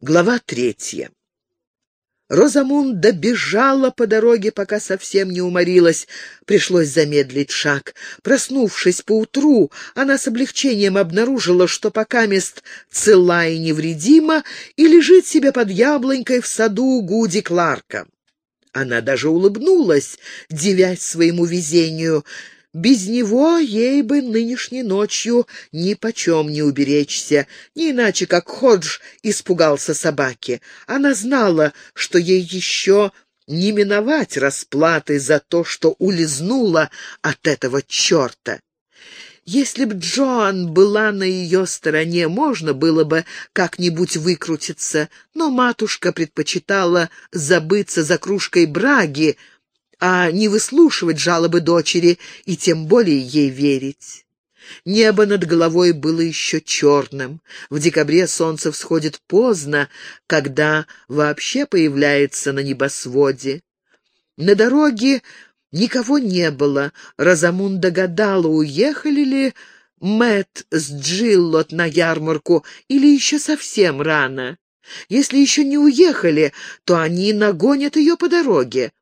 Глава третья. Розамунда бежала по дороге, пока совсем не уморилась. Пришлось замедлить шаг. Проснувшись поутру, она с облегчением обнаружила, что пока мест цела и невредима и лежит себе под яблонькой в саду Гуди Кларка. Она даже улыбнулась, девясь своему везению — без него ей бы нынешней ночью ни почем не уберечься, не иначе, как Ходж испугался собаки. Она знала, что ей еще не миновать расплаты за то, что улизнула от этого черта. Если б Джоан была на ее стороне, можно было бы как-нибудь выкрутиться, но матушка предпочитала забыться за кружкой браги, а не выслушивать жалобы дочери и тем более ей верить. Небо над головой было еще черным. В декабре солнце всходит поздно, когда вообще появляется на небосводе. На дороге никого не было. Розамун догадала, уехали ли Мэт с Джиллот на ярмарку или еще совсем рано. Если еще не уехали, то они нагонят ее по дороге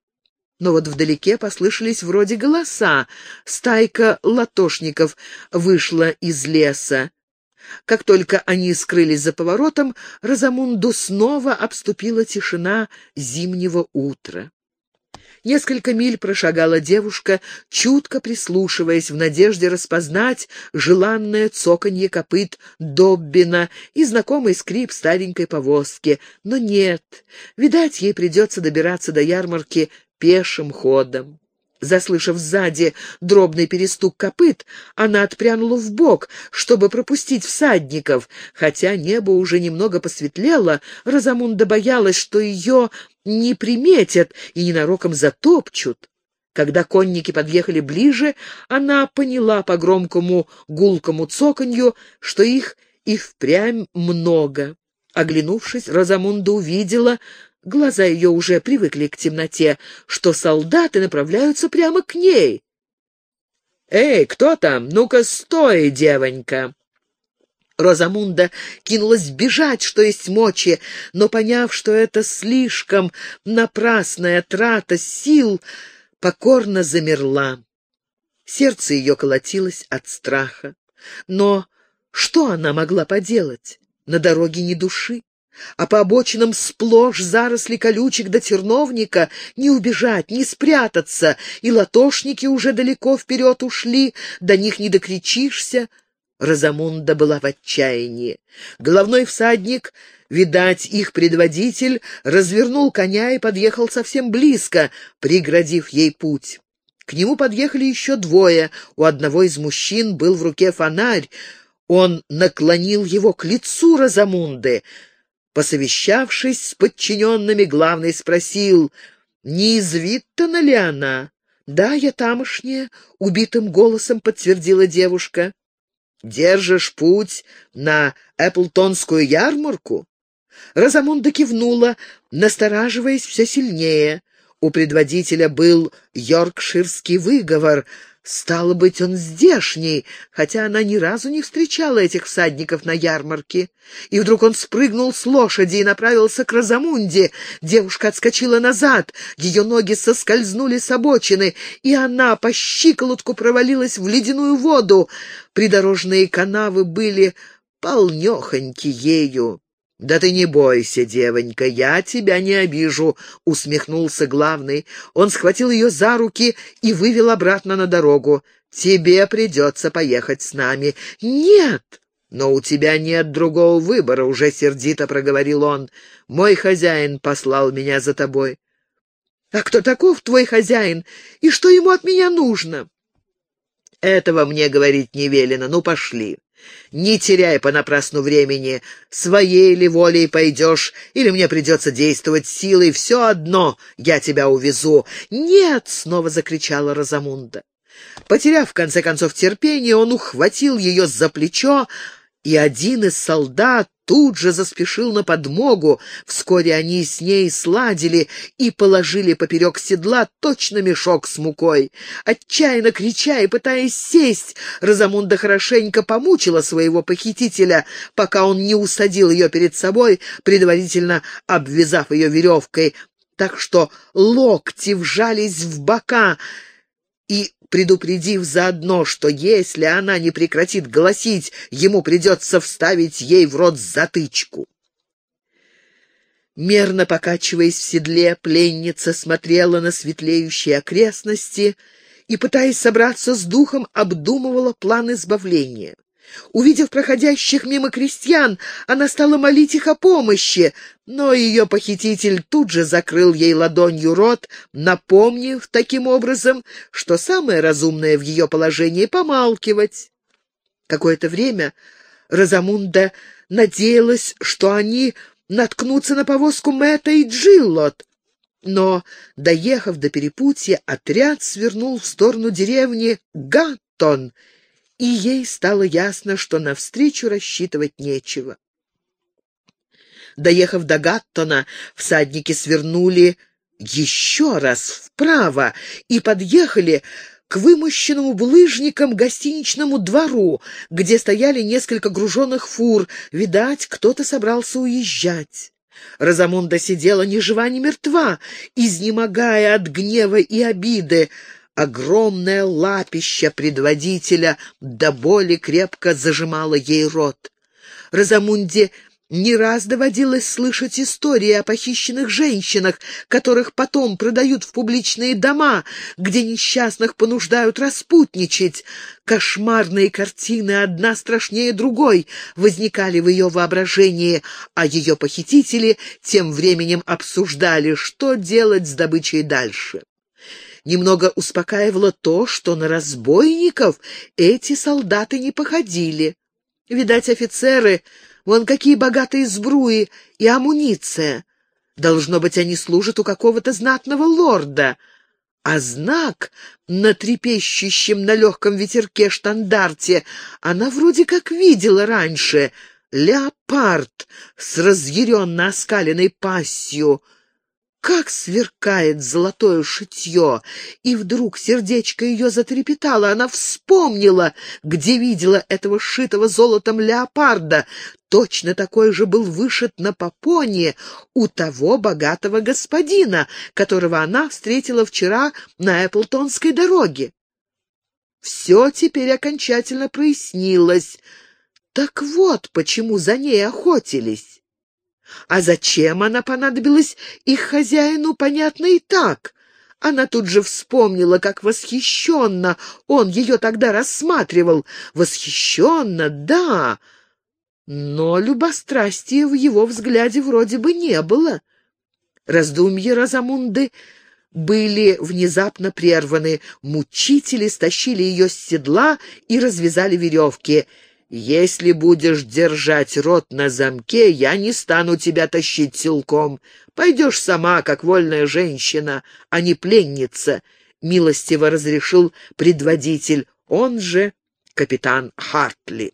но вот вдалеке послышались вроде голоса. Стайка латошников вышла из леса. Как только они скрылись за поворотом, Розамунду снова обступила тишина зимнего утра. Несколько миль прошагала девушка, чутко прислушиваясь в надежде распознать желанное цоканье копыт Доббина и знакомый скрип старенькой повозки. Но нет, видать, ей придется добираться до ярмарки пешим ходом. Заслышав сзади дробный перестук копыт, она отпрянула в бок, чтобы пропустить всадников. Хотя небо уже немного посветлело, Розамунда боялась, что ее не приметят и ненароком затопчут. Когда конники подъехали ближе, она поняла по громкому гулкому цоканью, что их и впрямь много. Оглянувшись, Розамунда увидела глаза ее уже привыкли к темноте, что солдаты направляются прямо к ней. «Эй, кто там? Ну-ка, стой, девонька!» Розамунда кинулась бежать, что есть мочи, но, поняв, что это слишком напрасная трата сил, покорно замерла. Сердце ее колотилось от страха. Но что она могла поделать? На дороге ни души а по обочинам сплошь заросли колючек до терновника, не убежать, не спрятаться, и латошники уже далеко вперед ушли, до них не докричишься. Розамунда была в отчаянии. Головной всадник, видать, их предводитель, развернул коня и подъехал совсем близко, преградив ей путь. К нему подъехали еще двое. У одного из мужчин был в руке фонарь. Он наклонил его к лицу Розамунды. Посовещавшись с подчиненными, главный спросил, не из Виттона ли она? «Да, я тамошняя», — убитым голосом подтвердила девушка. «Держишь путь на Эпплтонскую ярмарку?» Розамунда кивнула, настораживаясь все сильнее. У предводителя был йоркширский выговор — Стало быть, он здешний, хотя она ни разу не встречала этих всадников на ярмарке. И вдруг он спрыгнул с лошади и направился к Розамунде. Девушка отскочила назад, ее ноги соскользнули с обочины, и она по щиколотку провалилась в ледяную воду. Придорожные канавы были полнехоньки ею. «Да ты не бойся, девонька, я тебя не обижу», — усмехнулся главный. Он схватил ее за руки и вывел обратно на дорогу. «Тебе придется поехать с нами». «Нет!» «Но у тебя нет другого выбора», — уже сердито проговорил он. «Мой хозяин послал меня за тобой». «А кто таков твой хозяин? И что ему от меня нужно?» «Этого мне говорить не велено. Ну, пошли». Не теряй понапрасну времени. Своей ли волей пойдешь, или мне придется действовать силой, все одно я тебя увезу. «Нет!» — снова закричала Розамунда. Потеряв, в конце концов, терпение, он ухватил ее за плечо и один из солдат тут же заспешил на подмогу. Вскоре они с ней сладили и положили поперек седла точно мешок с мукой. Отчаянно крича и пытаясь сесть, Розамунда хорошенько помучила своего похитителя, пока он не усадил ее перед собой, предварительно обвязав ее веревкой, так что локти вжались в бока, и предупредив заодно, что если она не прекратит голосить, ему придется вставить ей в рот затычку. Мерно покачиваясь в седле, пленница смотрела на светлеющие окрестности и, пытаясь собраться с духом, обдумывала план избавления. Увидев проходящих мимо крестьян, она стала молить их о помощи, но ее похититель тут же закрыл ей ладонью рот, напомнив таким образом, что самое разумное в ее положении — помалкивать. Какое-то время Розамунда надеялась, что они наткнутся на повозку Мэтта и Джиллот, но, доехав до перепутья, отряд свернул в сторону деревни Гаттон — и ей стало ясно, что навстречу рассчитывать нечего. Доехав до Гаттона, всадники свернули еще раз вправо и подъехали к вымощенному булыжником гостиничному двору, где стояли несколько груженных фур. Видать, кто-то собрался уезжать. Розамунда сидела ни жива, ни мертва, изнемогая от гнева и обиды. Огромное лапище предводителя до боли крепко зажимало ей рот. Розамунде не раз доводилось слышать истории о похищенных женщинах, которых потом продают в публичные дома, где несчастных понуждают распутничать. Кошмарные картины, одна страшнее другой, возникали в ее воображении, а ее похитители тем временем обсуждали, что делать с добычей дальше. Немного успокаивало то, что на разбойников эти солдаты не походили. Видать, офицеры, вон какие богатые сбруи и амуниция. Должно быть, они служат у какого-то знатного лорда. А знак на трепещущем на легком ветерке штандарте она вроде как видела раньше. Леопард с разъяренно оскаленной пастью — как сверкает золотое шитье! И вдруг сердечко ее затрепетало, она вспомнила, где видела этого шитого золотом леопарда. Точно такой же был вышит на попоне у того богатого господина, которого она встретила вчера на Эпплтонской дороге. Все теперь окончательно прояснилось. Так вот, почему за ней охотились. А зачем она понадобилась их хозяину, понятно и так. Она тут же вспомнила, как восхищенно он ее тогда рассматривал. Восхищенно, да, но любострастия в его взгляде вроде бы не было. Раздумья Розамунды были внезапно прерваны. Мучители стащили ее с седла и развязали веревки — «Если будешь держать рот на замке, я не стану тебя тащить силком. Пойдешь сама, как вольная женщина, а не пленница», — милостиво разрешил предводитель, он же капитан Хартли.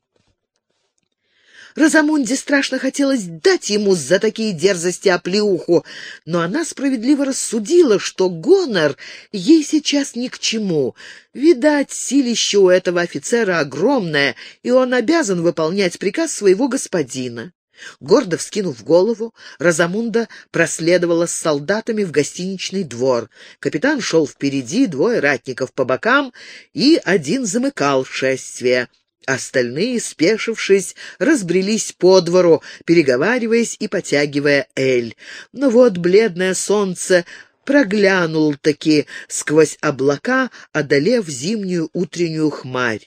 Розамунде страшно хотелось дать ему за такие дерзости оплеуху, но она справедливо рассудила, что гонор ей сейчас ни к чему. Видать, силище у этого офицера огромное, и он обязан выполнять приказ своего господина. Гордо вскинув голову, Розамунда проследовала с солдатами в гостиничный двор. Капитан шел впереди, двое ратников по бокам, и один замыкал шествие. Остальные, спешившись, разбрелись по двору, переговариваясь и потягивая эль. Но вот бледное солнце проглянул-таки сквозь облака, одолев зимнюю утреннюю хмарь.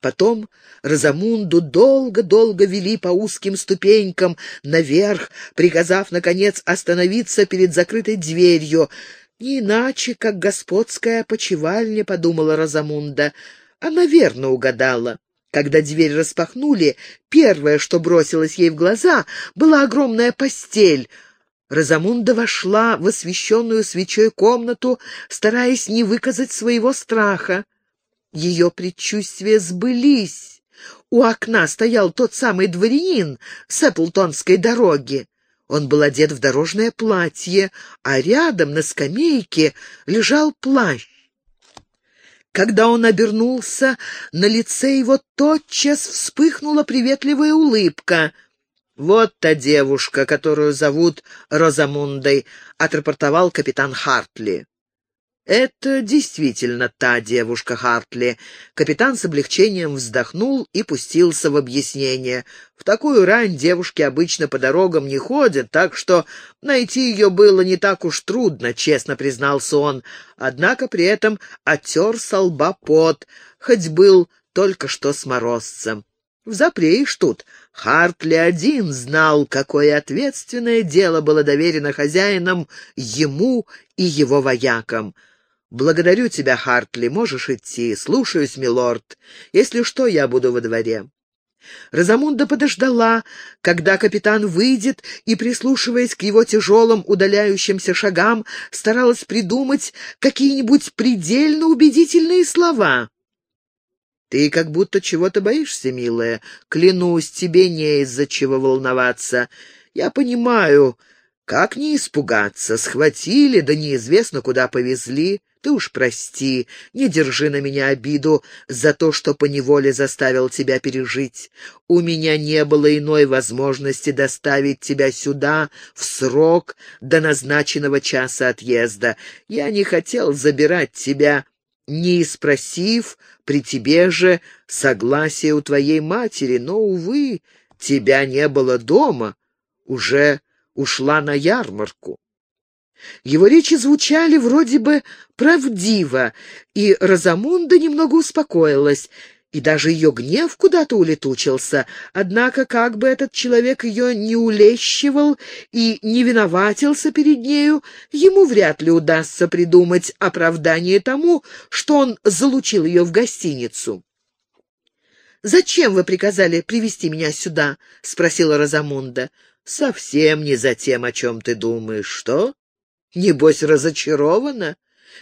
Потом Розамунду долго-долго вели по узким ступенькам наверх, приказав, наконец, остановиться перед закрытой дверью. «Не иначе, как господская почевальня», — подумала Розамунда. Она верно угадала. Когда дверь распахнули, первое, что бросилось ей в глаза, была огромная постель. Розамунда вошла в освещенную свечой комнату, стараясь не выказать своего страха. Ее предчувствия сбылись. у окна стоял тот самый дворянин с Эпплтонской дороги. Он был одет в дорожное платье, а рядом на скамейке лежал плащ. Когда он обернулся, на лице его тотчас вспыхнула приветливая улыбка. «Вот та девушка, которую зовут Розамундой», — отрапортовал капитан Хартли. «Это действительно та девушка Хартли». Капитан с облегчением вздохнул и пустился в объяснение. В такую рань девушки обычно по дорогам не ходят, так что найти ее было не так уж трудно, честно признался он. Однако при этом оттер со лба пот, хоть был только что с морозцем. Взапреешь тут. Хартли один знал, какое ответственное дело было доверено хозяинам ему и его воякам. «Благодарю тебя, Хартли, можешь идти. Слушаюсь, милорд. Если что, я буду во дворе». Розамунда подождала, когда капитан выйдет, и, прислушиваясь к его тяжелым удаляющимся шагам, старалась придумать какие-нибудь предельно убедительные слова. «Ты как будто чего-то боишься, милая. Клянусь, тебе не из-за чего волноваться. Я понимаю, как не испугаться. Схватили, да неизвестно, куда повезли. Ты уж прости, не держи на меня обиду за то, что поневоле заставил тебя пережить. У меня не было иной возможности доставить тебя сюда в срок до назначенного часа отъезда. Я не хотел забирать тебя, не спросив при тебе же согласия у твоей матери, но, увы, тебя не было дома, уже ушла на ярмарку. Его речи звучали вроде бы правдиво, и Розамунда немного успокоилась, и даже ее гнев куда-то улетучился. Однако, как бы этот человек ее не улещивал и не виноватился перед нею, ему вряд ли удастся придумать оправдание тому, что он залучил ее в гостиницу. «Зачем вы приказали привести меня сюда?» — спросила Розамунда. «Совсем не за тем, о чем ты думаешь. Что?» Небось, разочарована?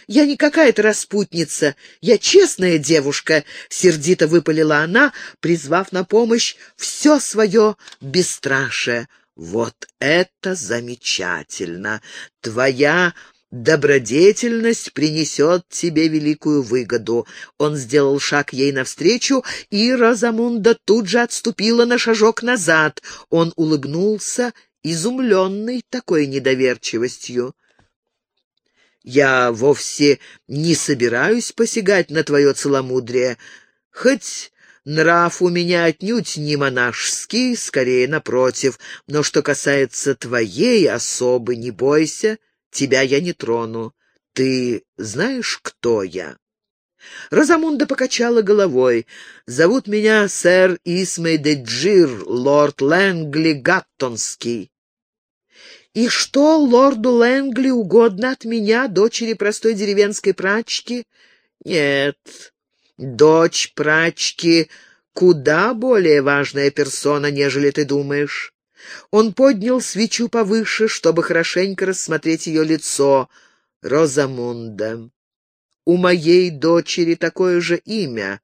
Я не какая-то распутница, я честная девушка, — сердито выпалила она, призвав на помощь все свое бесстрашие. Вот это замечательно! Твоя добродетельность принесет тебе великую выгоду. Он сделал шаг ей навстречу, и Розамунда тут же отступила на шажок назад. Он улыбнулся, изумленный такой недоверчивостью. Я вовсе не собираюсь посягать на твое целомудрие, хоть нрав у меня отнюдь не монашеский, скорее напротив, но что касается твоей особы, не бойся, тебя я не трону. Ты знаешь, кто я?» Розамунда покачала головой. «Зовут меня сэр Исмей де Джир, лорд Лэнгли Гаттонский. И что лорду Лэнгли угодно от меня, дочери простой деревенской прачки? Нет, дочь прачки куда более важная персона, нежели ты думаешь. Он поднял свечу повыше, чтобы хорошенько рассмотреть ее лицо. Розамунда. У моей дочери такое же имя,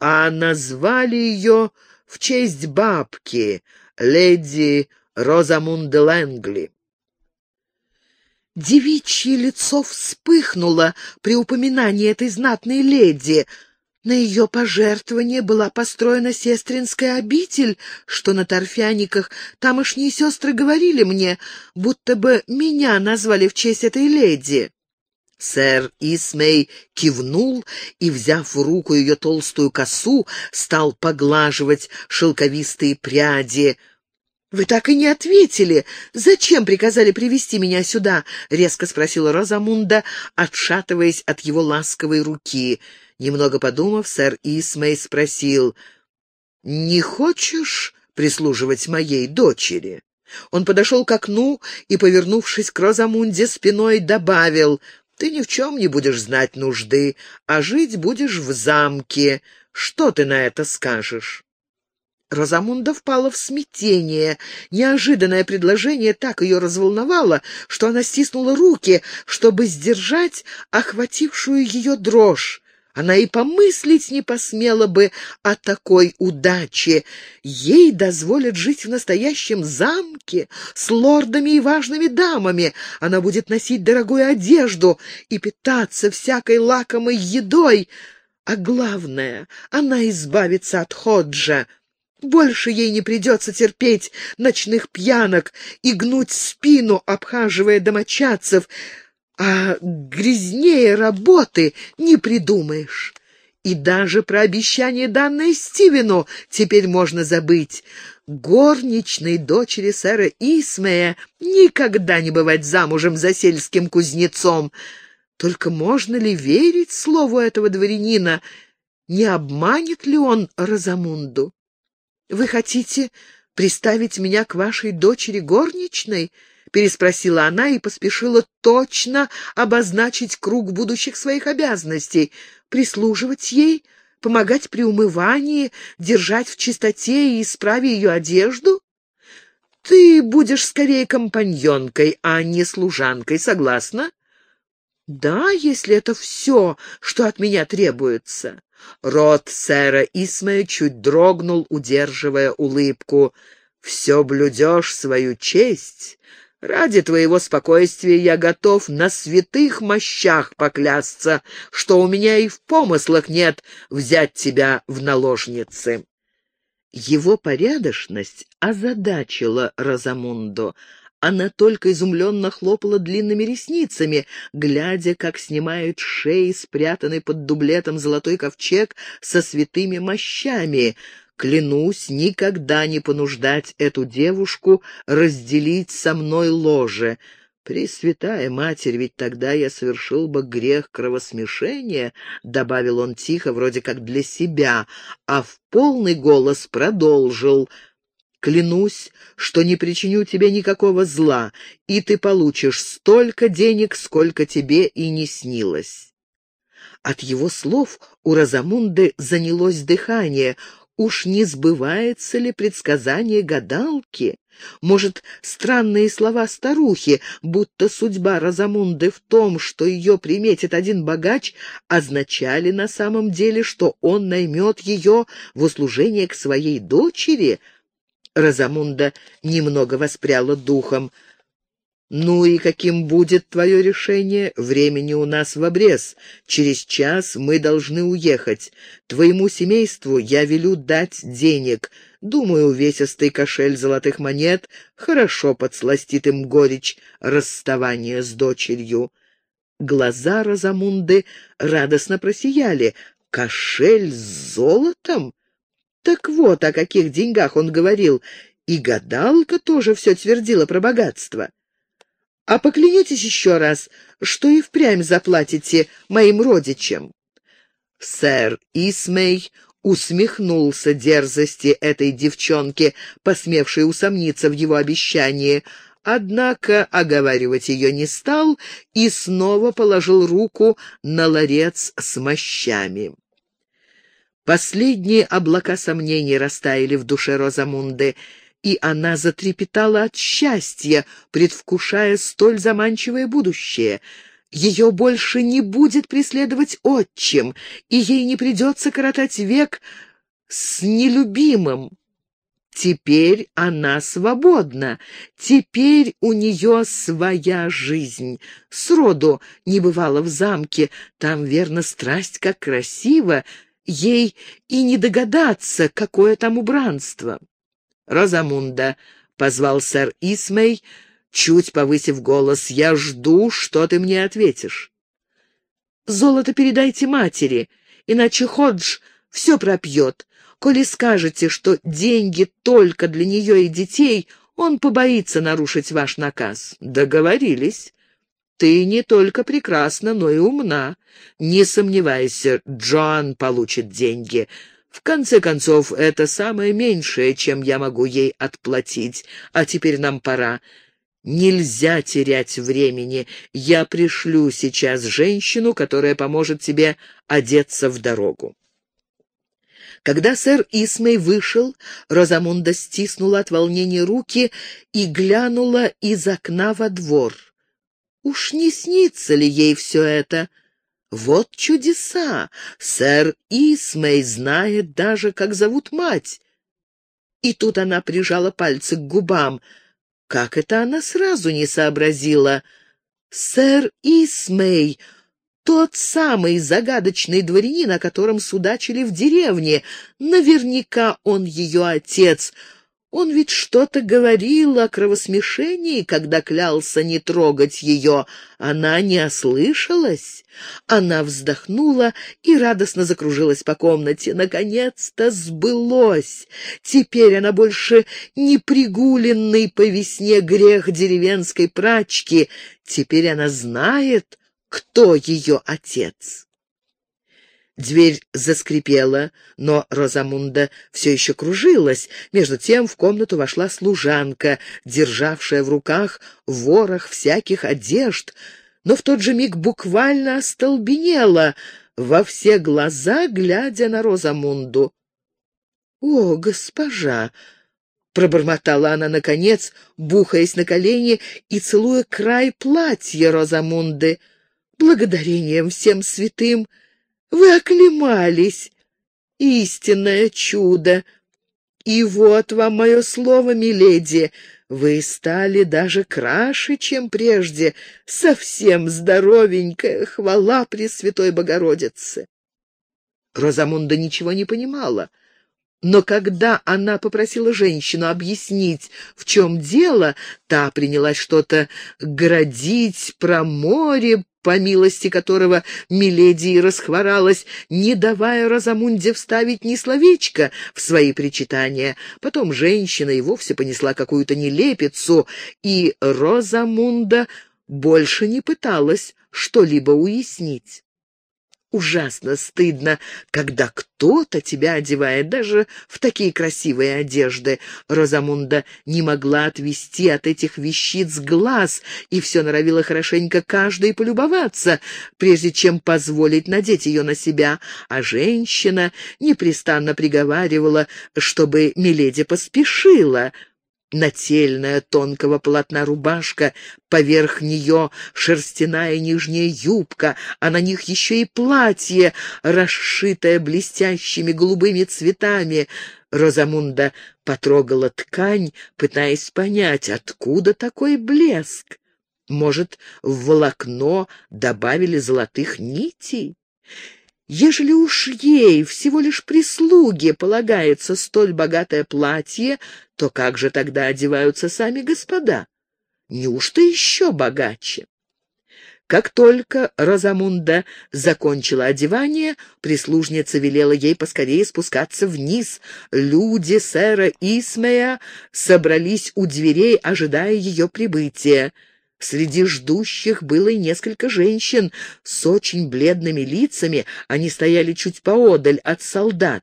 а назвали ее в честь бабки, леди Розамунды Лэнгли. Девичье лицо вспыхнуло при упоминании этой знатной леди. На ее пожертвование была построена сестринская обитель, что на торфяниках тамошние сестры говорили мне, будто бы меня назвали в честь этой леди. Сэр Исмей кивнул и, взяв в руку ее толстую косу, стал поглаживать шелковистые пряди — «Вы так и не ответили. Зачем приказали привести меня сюда?» — резко спросила Розамунда, отшатываясь от его ласковой руки. Немного подумав, сэр Исмей спросил, «Не хочешь прислуживать моей дочери?» Он подошел к окну и, повернувшись к Розамунде спиной, добавил, «Ты ни в чем не будешь знать нужды, а жить будешь в замке. Что ты на это скажешь?» Розамунда впала в смятение. Неожиданное предложение так ее разволновало, что она стиснула руки, чтобы сдержать охватившую ее дрожь. Она и помыслить не посмела бы о такой удаче. Ей дозволят жить в настоящем замке с лордами и важными дамами. Она будет носить дорогую одежду и питаться всякой лакомой едой. А главное, она избавится от Ходжа. Больше ей не придется терпеть ночных пьянок и гнуть спину, обхаживая домочадцев, а грязнее работы не придумаешь. И даже про обещание, данное Стивену, теперь можно забыть. Горничной дочери сэра Исмея никогда не бывать замужем за сельским кузнецом. Только можно ли верить слову этого дворянина? Не обманет ли он Розамунду? «Вы хотите приставить меня к вашей дочери горничной?» — переспросила она и поспешила точно обозначить круг будущих своих обязанностей — прислуживать ей, помогать при умывании, держать в чистоте и исправить ее одежду. Ты будешь скорее компаньонкой, а не служанкой, согласна? Да, если это все, что от меня требуется. Рот сэра Исмея чуть дрогнул, удерживая улыбку. «Все блюдешь свою честь. Ради твоего спокойствия я готов на святых мощах поклясться, что у меня и в помыслах нет взять тебя в наложницы». Его порядочность озадачила Розамундо. Она только изумленно хлопала длинными ресницами, глядя, как снимают шеи, спрятанный под дублетом золотой ковчег со святыми мощами. Клянусь никогда не понуждать эту девушку разделить со мной ложе. «Пресвятая Матерь, ведь тогда я совершил бы грех кровосмешения», — добавил он тихо, вроде как для себя, а в полный голос продолжил — Клянусь, что не причиню тебе никакого зла, и ты получишь столько денег, сколько тебе и не снилось». От его слов у Розамунды занялось дыхание. Уж не сбывается ли предсказание гадалки? Может, странные слова старухи, будто судьба Розамунды в том, что ее приметит один богач, означали на самом деле, что он наймет ее в услужение к своей дочери — Розамунда немного воспряла духом. «Ну и каким будет твое решение? Времени у нас в обрез. Через час мы должны уехать. Твоему семейству я велю дать денег. Думаю, увесистый кошель золотых монет хорошо подсластит им горечь расставания с дочерью». Глаза Розамунды радостно просияли. «Кошель с золотом? Так вот, о каких деньгах он говорил. И гадалка тоже все твердила про богатство. А поклянетесь еще раз, что и впрямь заплатите моим родичам. Сэр Исмей усмехнулся дерзости этой девчонки, посмевшей усомниться в его обещании, однако оговаривать ее не стал и снова положил руку на ларец с мощами. Последние облака сомнений растаяли в душе Розамунды, и она затрепетала от счастья, предвкушая столь заманчивое будущее. Ее больше не будет преследовать отчим, и ей не придется коротать век с нелюбимым. Теперь она свободна, теперь у нее своя жизнь. Сроду не бывало в замке, там, верно, страсть как красиво, ей и не догадаться, какое там убранство. «Розамунда», — позвал сэр Исмей, чуть повысив голос, — «я жду, что ты мне ответишь». «Золото передайте матери, иначе Ходж все пропьет. Коли скажете, что деньги только для нее и детей, он побоится нарушить ваш наказ». «Договорились». Ты не только прекрасна, но и умна. Не сомневайся, Джоан получит деньги. В конце концов, это самое меньшее, чем я могу ей отплатить. А теперь нам пора. Нельзя терять времени. Я пришлю сейчас женщину, которая поможет тебе одеться в дорогу. Когда сэр Исмей вышел, Розамунда стиснула от волнения руки и глянула из окна во двор. Уж не снится ли ей все это? Вот чудеса! Сэр Исмей знает даже, как зовут мать. И тут она прижала пальцы к губам. Как это она сразу не сообразила? Сэр Исмей тот самый загадочный дворянин, о котором судачили в деревне. Наверняка он ее отец. Он ведь что-то говорил о кровосмешении, когда клялся не трогать ее. Она не ослышалась. Она вздохнула и радостно закружилась по комнате. Наконец-то сбылось. Теперь она больше не пригуленный по весне грех деревенской прачки. Теперь она знает, кто ее отец. Дверь заскрипела, но Розамунда все еще кружилась. Между тем в комнату вошла служанка, державшая в руках ворох всяких одежд, но в тот же миг буквально остолбенела, во все глаза глядя на Розамунду. «О, госпожа!» — пробормотала она, наконец, бухаясь на колени и целуя край платья Розамунды — благодарением всем святым, вы оклемались. Истинное чудо! И вот вам мое слово, миледи, вы стали даже краше, чем прежде, совсем здоровенькая, хвала Пресвятой Богородице. Розамунда ничего не понимала. Но когда она попросила женщину объяснить, в чем дело, та принялась что-то градить про море, по милости которого Миледи и расхворалась, не давая Розамунде вставить ни словечко в свои причитания. Потом женщина и вовсе понесла какую-то нелепицу, и Розамунда больше не пыталась что-либо уяснить. Ужасно стыдно, когда кто-то тебя одевает даже в такие красивые одежды. Розамунда не могла отвести от этих вещиц глаз и все норовила хорошенько каждой полюбоваться, прежде чем позволить надеть ее на себя, а женщина непрестанно приговаривала, чтобы Миледи поспешила — Нательная тонкого полотна рубашка, поверх нее шерстяная нижняя юбка, а на них еще и платье, расшитое блестящими голубыми цветами. Розамунда потрогала ткань, пытаясь понять, откуда такой блеск. Может, в волокно добавили золотых нитей? Ежели уж ей, всего лишь прислуге, полагается столь богатое платье, то как же тогда одеваются сами господа? Неужто еще богаче? Как только Розамунда закончила одевание, прислужница велела ей поскорее спускаться вниз. Люди сэра Исмея собрались у дверей, ожидая ее прибытия. Среди ждущих было и несколько женщин с очень бледными лицами, они стояли чуть поодаль от солдат.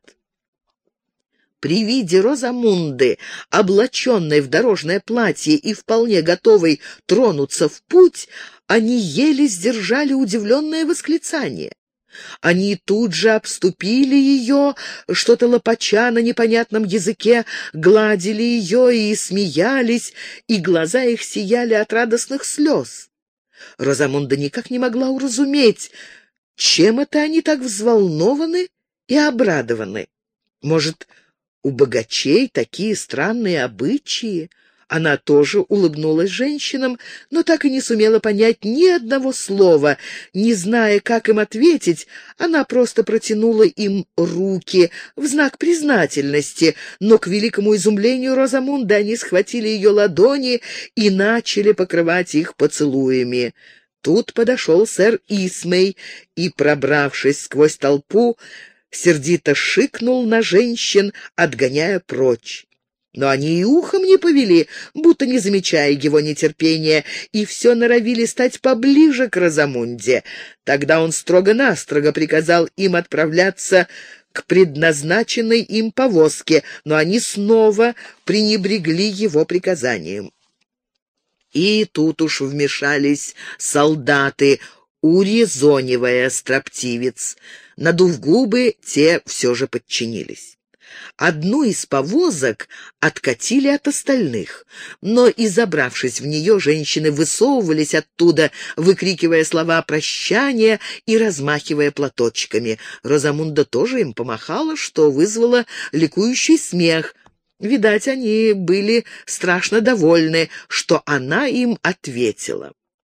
При виде Розамунды, облаченной в дорожное платье и вполне готовой тронуться в путь, они еле сдержали удивленное восклицание. Они тут же обступили ее, что-то лопача на непонятном языке, гладили ее и смеялись, и глаза их сияли от радостных слез. Розамунда никак не могла уразуметь, чем это они так взволнованы и обрадованы. Может, у богачей такие странные обычаи? Она тоже улыбнулась женщинам, но так и не сумела понять ни одного слова. Не зная, как им ответить, она просто протянула им руки в знак признательности, но, к великому изумлению Розамунда, они схватили ее ладони и начали покрывать их поцелуями. Тут подошел сэр Исмей и, пробравшись сквозь толпу, сердито шикнул на женщин, отгоняя прочь. Но они и ухом не повели, будто не замечая его нетерпения, и все норовили стать поближе к Розамунде. Тогда он строго-настрого приказал им отправляться к предназначенной им повозке, но они снова пренебрегли его приказанием. И тут уж вмешались солдаты, урезонивая строптивец. Надув губы, те все же подчинились. Одну из повозок откатили от остальных, но и забравшись в нее, женщины высовывались оттуда, выкрикивая слова прощания и размахивая платочками. Розамунда тоже им помахала, что вызвало ликующий смех. Видать, они были страшно довольны, что она им ответила.